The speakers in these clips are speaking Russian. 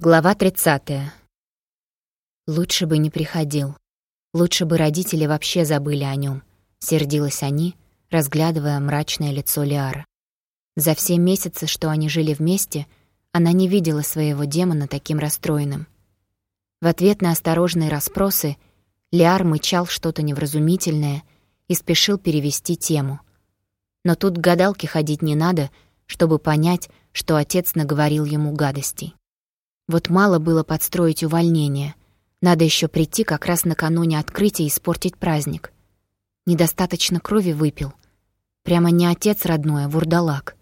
Глава 30. Лучше бы не приходил. Лучше бы родители вообще забыли о нем. Сердилась они, разглядывая мрачное лицо Лиара. За все месяцы, что они жили вместе, она не видела своего демона таким расстроенным. В ответ на осторожные расспросы Лиар мычал что-то невразумительное и спешил перевести тему. Но тут к гадалке ходить не надо, чтобы понять, что отец наговорил ему гадостей. Вот мало было подстроить увольнение. Надо еще прийти как раз накануне открытия и испортить праздник. Недостаточно крови выпил. Прямо не отец родной, а вурдалак.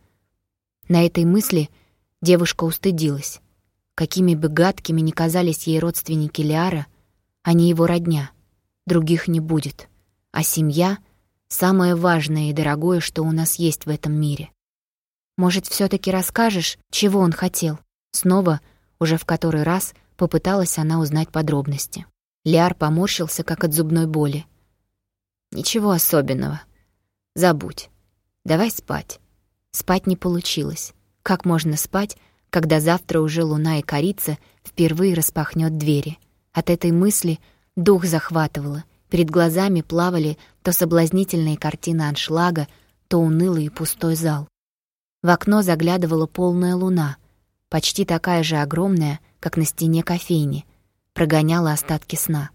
На этой мысли девушка устыдилась. Какими бы гадкими ни казались ей родственники Лиара, они его родня. Других не будет. А семья — самое важное и дорогое, что у нас есть в этом мире. Может, все таки расскажешь, чего он хотел? Снова — уже в который раз попыталась она узнать подробности. Лиар поморщился, как от зубной боли. «Ничего особенного. Забудь. Давай спать». Спать не получилось. Как можно спать, когда завтра уже луна и корица впервые распахнет двери? От этой мысли дух захватывало. Перед глазами плавали то соблазнительные картины аншлага, то унылый и пустой зал. В окно заглядывала полная луна — почти такая же огромная, как на стене кофейни, прогоняла остатки сна.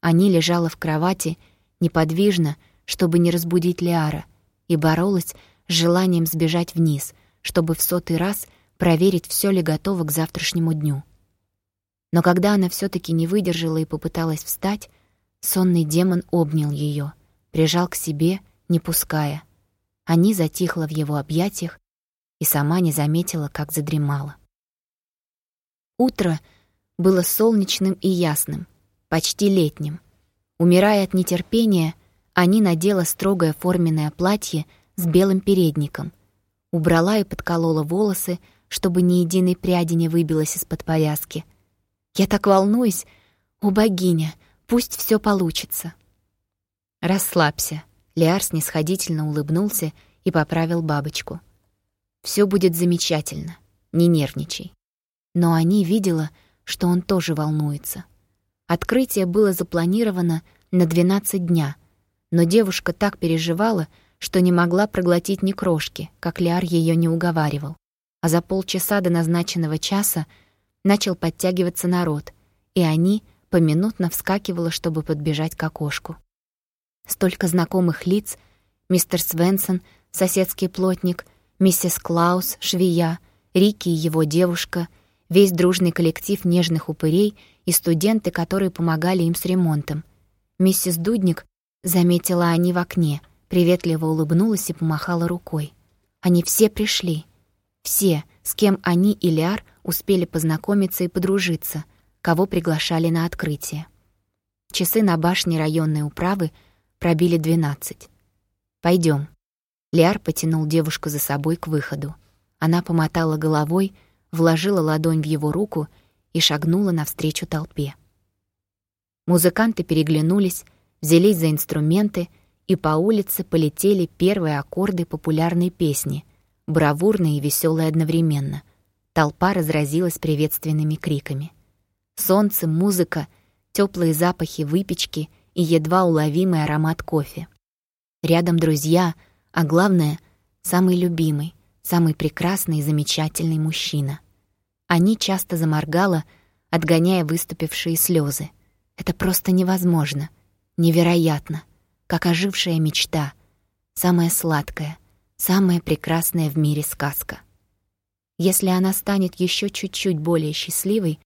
Они лежала в кровати, неподвижно, чтобы не разбудить Лиара, и боролась с желанием сбежать вниз, чтобы в сотый раз проверить, все ли готово к завтрашнему дню. Но когда она все таки не выдержала и попыталась встать, сонный демон обнял ее, прижал к себе, не пуская. Они затихла в его объятиях и сама не заметила, как задремала. Утро было солнечным и ясным, почти летним. Умирая от нетерпения, они надела строгое форменное платье с белым передником, убрала и подколола волосы, чтобы ни единой пряди не выбилось из-под повязки. «Я так волнуюсь! О, богиня! Пусть все получится!» «Расслабься!» — Лиар снисходительно улыбнулся и поправил бабочку. Все будет замечательно, не нервничай» но они видела, что он тоже волнуется. Открытие было запланировано на 12 дня, но девушка так переживала, что не могла проглотить ни крошки, как Лиар ее не уговаривал. А за полчаса до назначенного часа начал подтягиваться народ, и они поминутно вскакивала, чтобы подбежать к окошку. Столько знакомых лиц — мистер Свенсон, соседский плотник, миссис Клаус, швея, Рики и его девушка — весь дружный коллектив нежных упырей и студенты, которые помогали им с ремонтом. Миссис Дудник заметила они в окне, приветливо улыбнулась и помахала рукой. Они все пришли. Все, с кем они и Лиар успели познакомиться и подружиться, кого приглашали на открытие. Часы на башне районной управы пробили двенадцать. Пойдем. Лиар потянул девушку за собой к выходу. Она помотала головой, вложила ладонь в его руку и шагнула навстречу толпе. Музыканты переглянулись, взялись за инструменты, и по улице полетели первые аккорды популярной песни, бравурные и веселые одновременно. Толпа разразилась приветственными криками. Солнце, музыка, теплые запахи выпечки и едва уловимый аромат кофе. Рядом друзья, а главное — самый любимый, самый прекрасный и замечательный мужчина. Они часто заморгала, отгоняя выступившие слезы. Это просто невозможно, невероятно, как ожившая мечта, самая сладкая, самая прекрасная в мире сказка. Если она станет еще чуть-чуть более счастливой,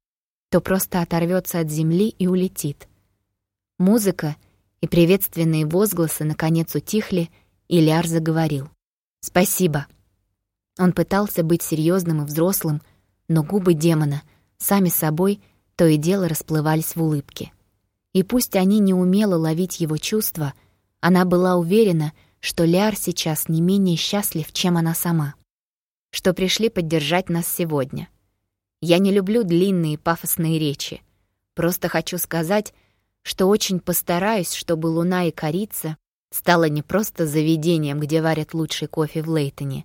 то просто оторвется от земли и улетит. Музыка и приветственные возгласы наконец утихли, и Ляр заговорил. «Спасибо». Он пытался быть серьезным и взрослым, но губы демона сами собой то и дело расплывались в улыбке. И пусть они не умело ловить его чувства, она была уверена, что Ляр сейчас не менее счастлив, чем она сама. Что пришли поддержать нас сегодня. Я не люблю длинные пафосные речи. Просто хочу сказать, что очень постараюсь, чтобы луна и корица стало не просто заведением, где варят лучший кофе в Лейтоне,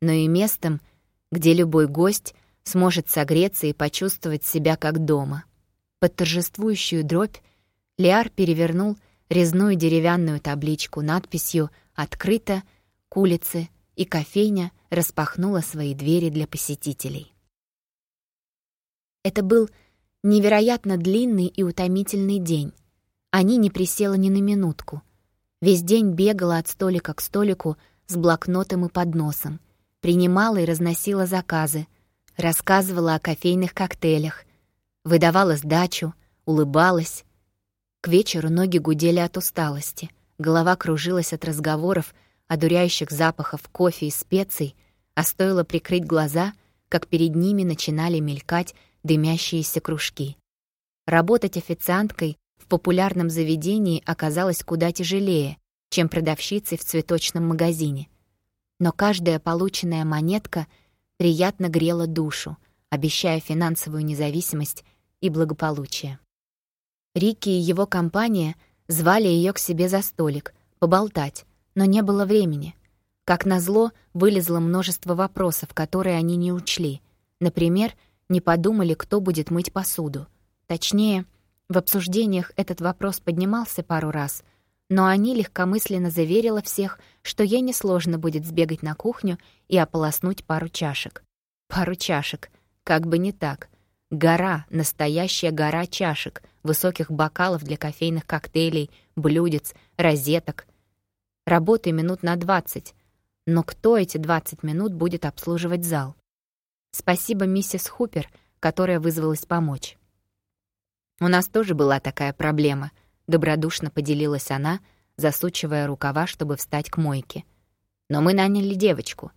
но и местом, где любой гость сможет согреться и почувствовать себя как дома. Под торжествующую дробь Лиар перевернул резную деревянную табличку надписью «Открыто», к улице, и кофейня распахнула свои двери для посетителей. Это был невероятно длинный и утомительный день. Они не присела ни на минутку. Весь день бегала от столика к столику с блокнотом и подносом, принимала и разносила заказы, рассказывала о кофейных коктейлях, выдавала сдачу, улыбалась. К вечеру ноги гудели от усталости, голова кружилась от разговоров, одуряющих запахов кофе и специй, а стоило прикрыть глаза, как перед ними начинали мелькать дымящиеся кружки. Работать официанткой в популярном заведении оказалось куда тяжелее, чем продавщицей в цветочном магазине. Но каждая полученная монетка приятно грела душу, обещая финансовую независимость и благополучие. Рики и его компания звали ее к себе за столик, поболтать, но не было времени. Как назло, вылезло множество вопросов, которые они не учли. Например, не подумали, кто будет мыть посуду. Точнее, в обсуждениях этот вопрос поднимался пару раз, но они легкомысленно заверила всех, что ей несложно будет сбегать на кухню и ополоснуть пару чашек. Пару чашек, как бы не так. Гора, настоящая гора чашек, высоких бокалов для кофейных коктейлей, блюдец, розеток. Работы минут на двадцать. Но кто эти двадцать минут будет обслуживать зал? Спасибо миссис Хупер, которая вызвалась помочь. «У нас тоже была такая проблема», — добродушно поделилась она, засучивая рукава, чтобы встать к мойке. «Но мы наняли девочку.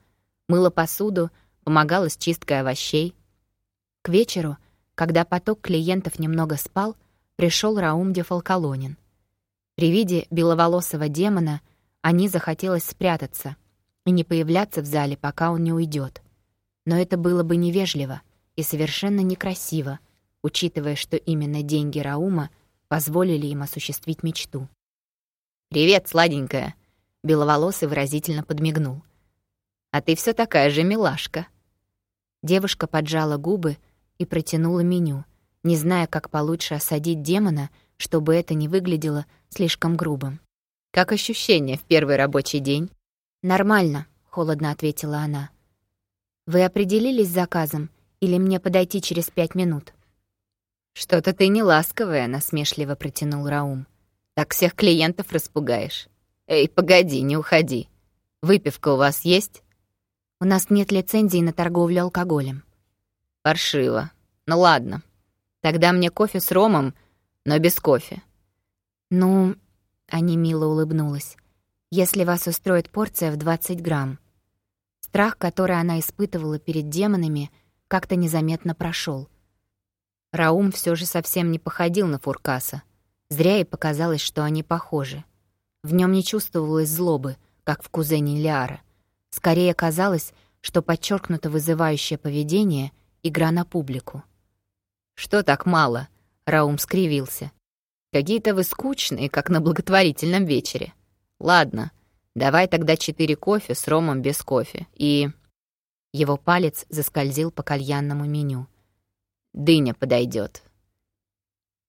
Мыла посуду, помогала с чисткой овощей. К вечеру, когда поток клиентов немного спал, пришел Раум де Фалкалонин. При виде беловолосого демона они захотелось спрятаться и не появляться в зале, пока он не уйдет. Но это было бы невежливо и совершенно некрасиво, учитывая, что именно деньги Раума позволили им осуществить мечту. «Привет, сладенькая!» — беловолосый выразительно подмигнул. «А ты все такая же милашка!» Девушка поджала губы и протянула меню, не зная, как получше осадить демона, чтобы это не выглядело слишком грубым. «Как ощущение в первый рабочий день?» «Нормально», — холодно ответила она. «Вы определились с заказом или мне подойти через пять минут?» «Что-то ты не ласковая», — насмешливо протянул Раум. «Так всех клиентов распугаешь. Эй, погоди, не уходи. Выпивка у вас есть?» «У нас нет лицензии на торговлю алкоголем». «Паршиво. Ну ладно. Тогда мне кофе с ромом, но без кофе». «Ну...» — Ани мило улыбнулась. «Если вас устроит порция в 20 грамм». Страх, который она испытывала перед демонами, как-то незаметно прошел. Раум все же совсем не походил на Фуркаса. Зря ей показалось, что они похожи. В нем не чувствовалось злобы, как в кузене Лиара. Скорее казалось, что подчеркнуто вызывающее поведение — игра на публику. «Что так мало?» — Раум скривился. «Какие-то вы скучные, как на благотворительном вечере. Ладно, давай тогда четыре кофе с ромом без кофе. И...» Его палец заскользил по кальянному меню — дыня подойдет.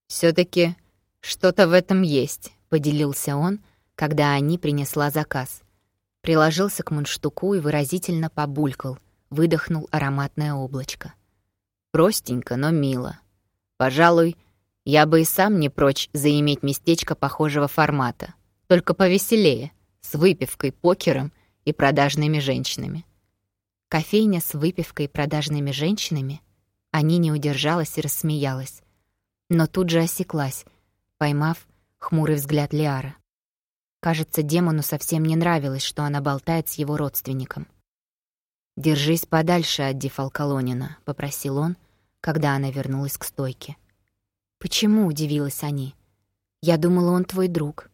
Все-таки что-то в этом есть, поделился он, когда они принесла заказ. Приложился к мундштуку и выразительно побулькал, выдохнул ароматное облачко. Простенько, но мило. Пожалуй, я бы и сам не прочь заиметь местечко похожего формата, только повеселее, с выпивкой, покером и продажными женщинами. Кофейня с выпивкой и продажными женщинами — Ани не удержалась и рассмеялась. Но тут же осеклась, поймав хмурый взгляд Лиара. Кажется, демону совсем не нравилось, что она болтает с его родственником. «Держись подальше от Дефалкалонина», — попросил он, когда она вернулась к стойке. «Почему?» — удивилась они. «Я думала, он твой друг».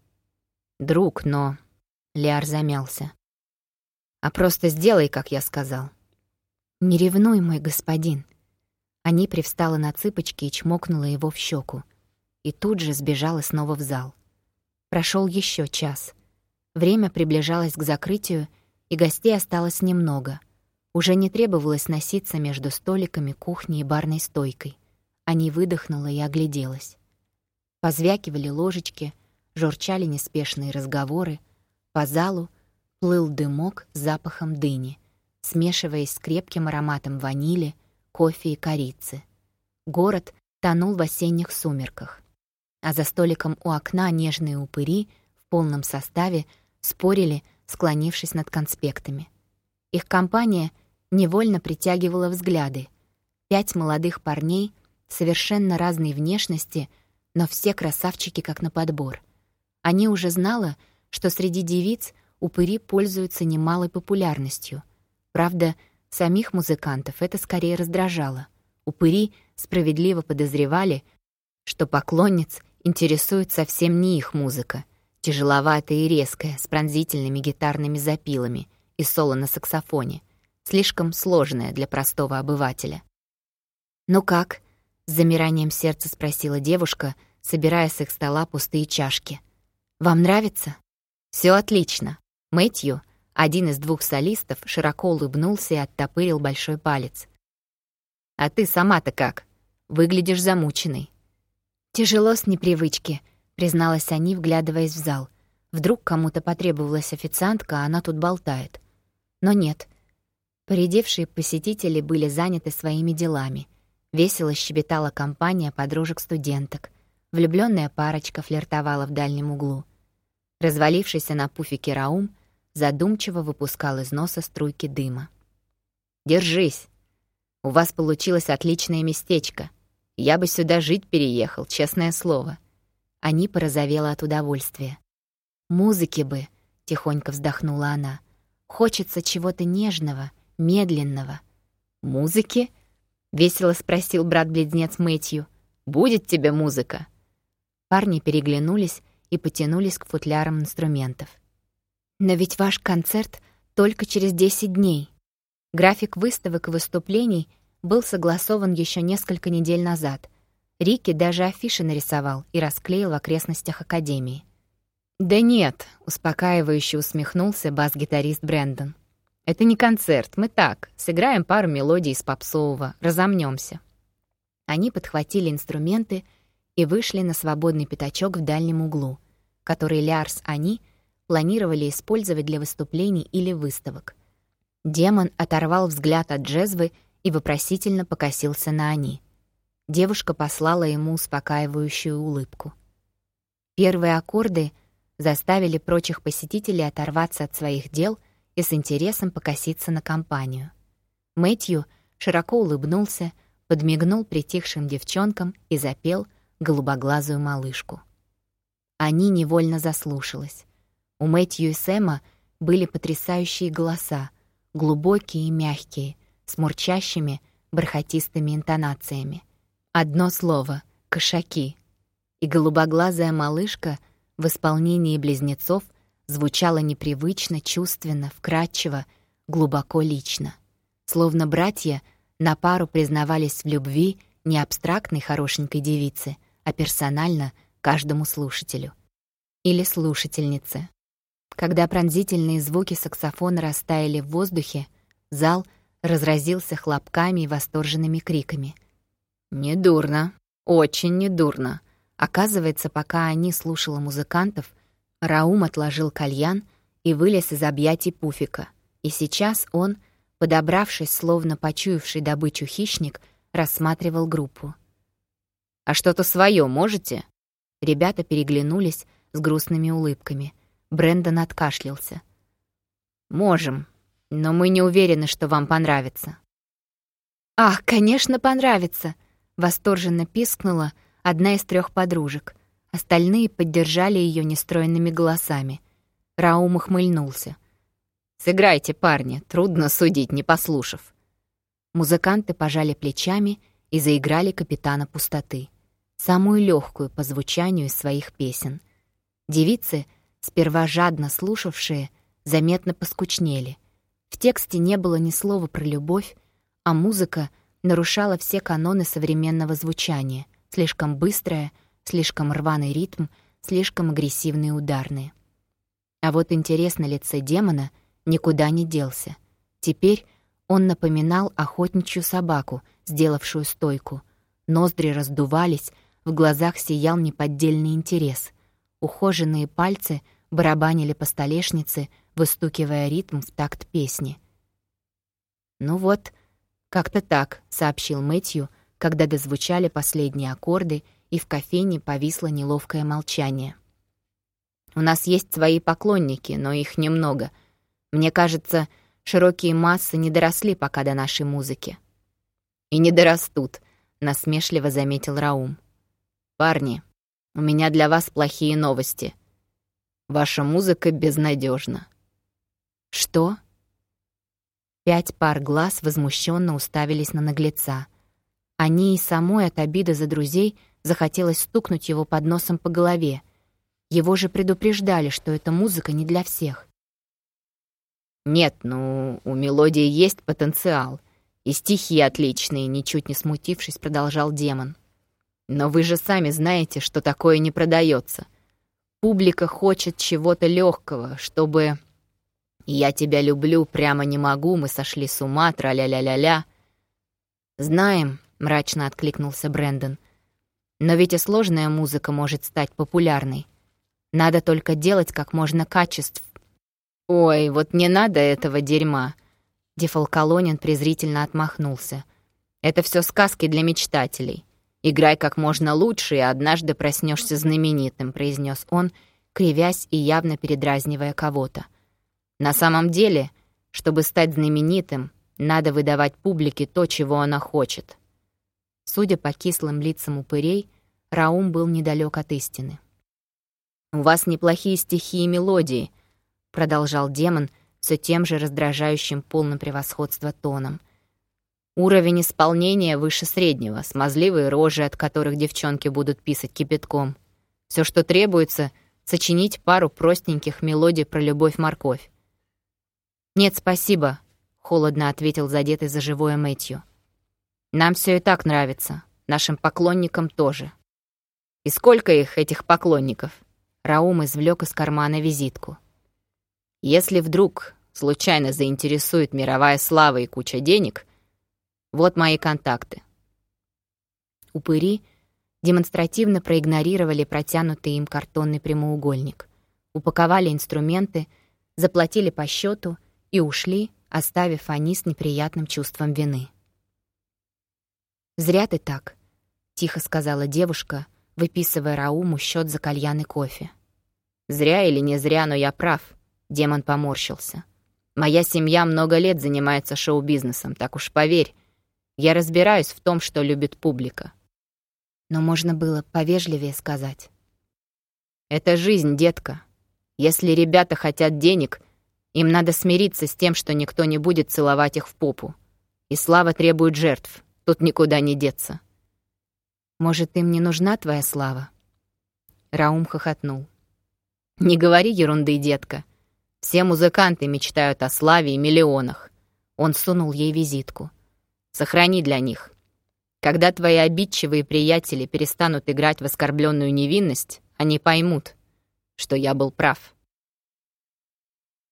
«Друг, но...» — Лиар замялся. «А просто сделай, как я сказал». «Не ревнуй, мой господин», Ани привстала на цыпочки и чмокнула его в щеку. И тут же сбежала снова в зал. Прошел еще час. Время приближалось к закрытию, и гостей осталось немного. Уже не требовалось носиться между столиками, кухней и барной стойкой. Они выдохнула и огляделась. Позвякивали ложечки, журчали неспешные разговоры. По залу плыл дымок с запахом дыни, смешиваясь с крепким ароматом ванили, кофе и корицы. Город тонул в осенних сумерках. А за столиком у окна нежные упыри в полном составе спорили, склонившись над конспектами. Их компания — невольно притягивала взгляды. Пять молодых парней, совершенно разной внешности, но все красавчики как на подбор. Они уже знала, что среди девиц упыри пользуются немалой популярностью. Правда, самих музыкантов это скорее раздражало. Упыри справедливо подозревали, что поклонниц интересует совсем не их музыка, тяжеловатая и резкая, с пронзительными гитарными запилами и соло на саксофоне — слишком сложное для простого обывателя. «Ну как?» — с замиранием сердца спросила девушка, собирая с их стола пустые чашки. «Вам нравится?» Все отлично». Мэтью, один из двух солистов, широко улыбнулся и оттопырил большой палец. «А ты сама-то как? Выглядишь замученной». «Тяжело с непривычки», — призналась они, вглядываясь в зал. Вдруг кому-то потребовалась официантка, а она тут болтает. Но нет, Поредевшие посетители были заняты своими делами. Весело щебетала компания подружек-студенток. Влюбленная парочка флиртовала в дальнем углу. Развалившийся на пуфике Раум задумчиво выпускал из носа струйки дыма. «Держись! У вас получилось отличное местечко. Я бы сюда жить переехал, честное слово». Они порозовела от удовольствия. «Музыки бы!» — тихонько вздохнула она. «Хочется чего-то нежного, медленного. «Музыки?» — весело спросил брат-близнец Мэтью. «Будет тебе музыка?» Парни переглянулись и потянулись к футлярам инструментов. «Но ведь ваш концерт только через 10 дней. График выставок и выступлений был согласован еще несколько недель назад. Рики даже афиши нарисовал и расклеил в окрестностях Академии. «Да нет», — успокаивающе усмехнулся бас-гитарист Брэндон. Это не концерт, мы так, сыграем пару мелодий из попсового, разомнемся. Они подхватили инструменты и вышли на свободный пятачок в дальнем углу, который Лярс они планировали использовать для выступлений или выставок. Демон оторвал взгляд от джезвы и вопросительно покосился на они. Девушка послала ему успокаивающую улыбку. Первые аккорды заставили прочих посетителей оторваться от своих дел — и с интересом покоситься на компанию. Мэтью широко улыбнулся, подмигнул притихшим девчонкам и запел голубоглазую малышку. Они невольно заслушалась. У Мэтью и Сэма были потрясающие голоса, глубокие и мягкие, с мурчащими, бархатистыми интонациями. Одно слово — кошаки. И голубоглазая малышка в исполнении близнецов звучало непривычно, чувственно, вкрадчиво, глубоко лично. Словно братья на пару признавались в любви не абстрактной хорошенькой девице, а персонально каждому слушателю. Или слушательнице. Когда пронзительные звуки саксофона растаяли в воздухе, зал разразился хлопками и восторженными криками. «Недурно, очень недурно». Оказывается, пока они слушала музыкантов — Раум отложил кальян и вылез из объятий пуфика. И сейчас он, подобравшись, словно почуявший добычу хищник, рассматривал группу. «А что-то свое можете?» Ребята переглянулись с грустными улыбками. Брэндон откашлялся. «Можем, но мы не уверены, что вам понравится». «Ах, конечно, понравится!» — восторженно пискнула одна из трех подружек — Остальные поддержали ее нестройными голосами. Раум ухмыльнулся. «Сыграйте, парни, трудно судить, не послушав». Музыканты пожали плечами и заиграли «Капитана пустоты», самую легкую по звучанию из своих песен. Девицы, сперва жадно слушавшие, заметно поскучнели. В тексте не было ни слова про любовь, а музыка нарушала все каноны современного звучания, слишком быстрая — слишком рваный ритм, слишком агрессивные ударные. А вот интерес на лице демона никуда не делся. Теперь Он напоминал охотничью собаку, сделавшую стойку. Ноздри раздувались, в глазах сиял неподдельный интерес. Ухоженные пальцы барабанили по столешнице, выстукивая ритм в такт песни. «Ну вот, как-то так», — сообщил Мэтью, когда дозвучали последние аккорды, и в кофейне повисло неловкое молчание. «У нас есть свои поклонники, но их немного. Мне кажется, широкие массы не доросли пока до нашей музыки». «И не дорастут», — насмешливо заметил Раум. «Парни, у меня для вас плохие новости. Ваша музыка безнадежна. «Что?» Пять пар глаз возмущенно уставились на наглеца. Они и самой от обиды за друзей захотелось стукнуть его под носом по голове. Его же предупреждали, что эта музыка не для всех. «Нет, ну, у мелодии есть потенциал. И стихи отличные», — ничуть не смутившись, продолжал демон. Но вы же сами знаете, что такое не продается. Публика хочет чего-то легкого, чтобы... «Я тебя люблю, прямо не могу, мы сошли с ума, тра-ля-ля-ля-ля». «Знаем», — мрачно откликнулся Брэндон. «Но ведь и сложная музыка может стать популярной. Надо только делать как можно качеств». «Ой, вот не надо этого дерьма», — Дефалколонин презрительно отмахнулся. «Это все сказки для мечтателей. «Играй как можно лучше, и однажды проснешься знаменитым», — произнес он, кривясь и явно передразнивая кого-то. «На самом деле, чтобы стать знаменитым, надо выдавать публике то, чего она хочет». Судя по кислым лицам упырей, Раум был недалек от истины. «У вас неплохие стихи и мелодии», — продолжал демон все тем же раздражающим полным превосходства тоном — Уровень исполнения выше среднего, смазливые рожи, от которых девчонки будут писать кипятком. Все, что требуется, сочинить пару простеньких мелодий про любовь-морковь. «Нет, спасибо», — холодно ответил задетый за живое Мэтью. «Нам все и так нравится, нашим поклонникам тоже». «И сколько их, этих поклонников?» Раум извлек из кармана визитку. «Если вдруг случайно заинтересует мировая слава и куча денег», вот мои контакты». Упыри демонстративно проигнорировали протянутый им картонный прямоугольник, упаковали инструменты, заплатили по счету и ушли, оставив Ани с неприятным чувством вины. «Зря ты так», — тихо сказала девушка, выписывая Рауму счет за кальян и кофе. «Зря или не зря, но я прав», — демон поморщился. «Моя семья много лет занимается шоу-бизнесом, так уж поверь, я разбираюсь в том, что любит публика. Но можно было повежливее сказать. Это жизнь, детка. Если ребята хотят денег, им надо смириться с тем, что никто не будет целовать их в попу. И слава требует жертв. Тут никуда не деться. Может, им не нужна твоя слава? Раум хохотнул. Не говори ерунды, детка. Все музыканты мечтают о славе и миллионах. Он сунул ей визитку. Сохрани для них. Когда твои обидчивые приятели перестанут играть в оскорбленную невинность, они поймут, что я был прав.